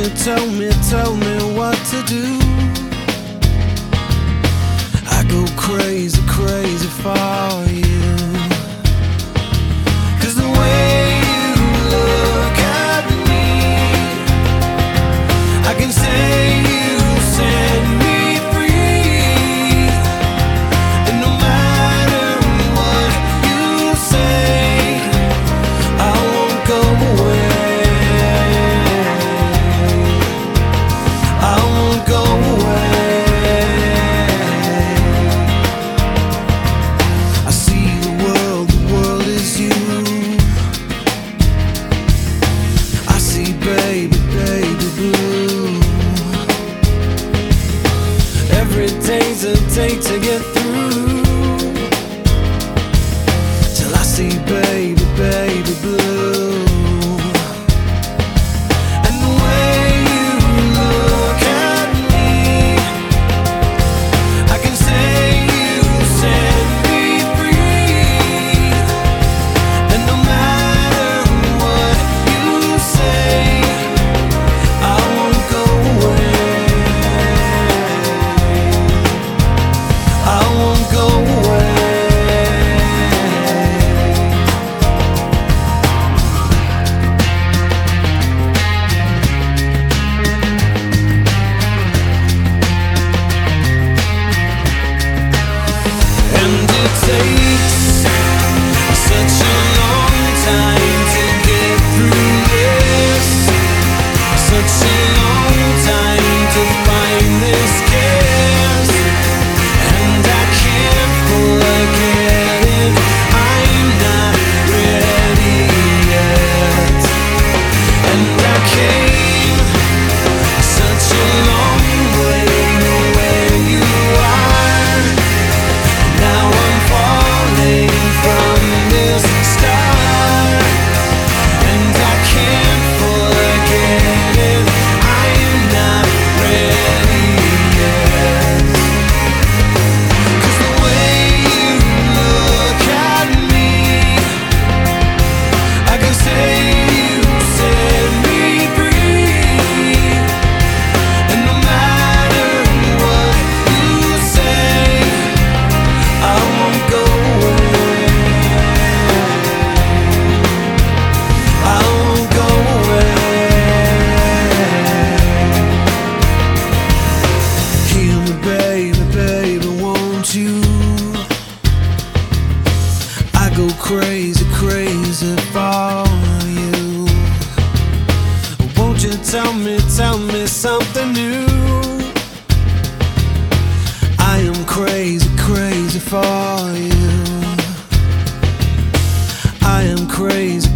you told me, told me what to do. I go crazy, crazy for you. I can say baby. Crazy for you. Won't you tell me, tell me something new? I am crazy, crazy for you. I am crazy.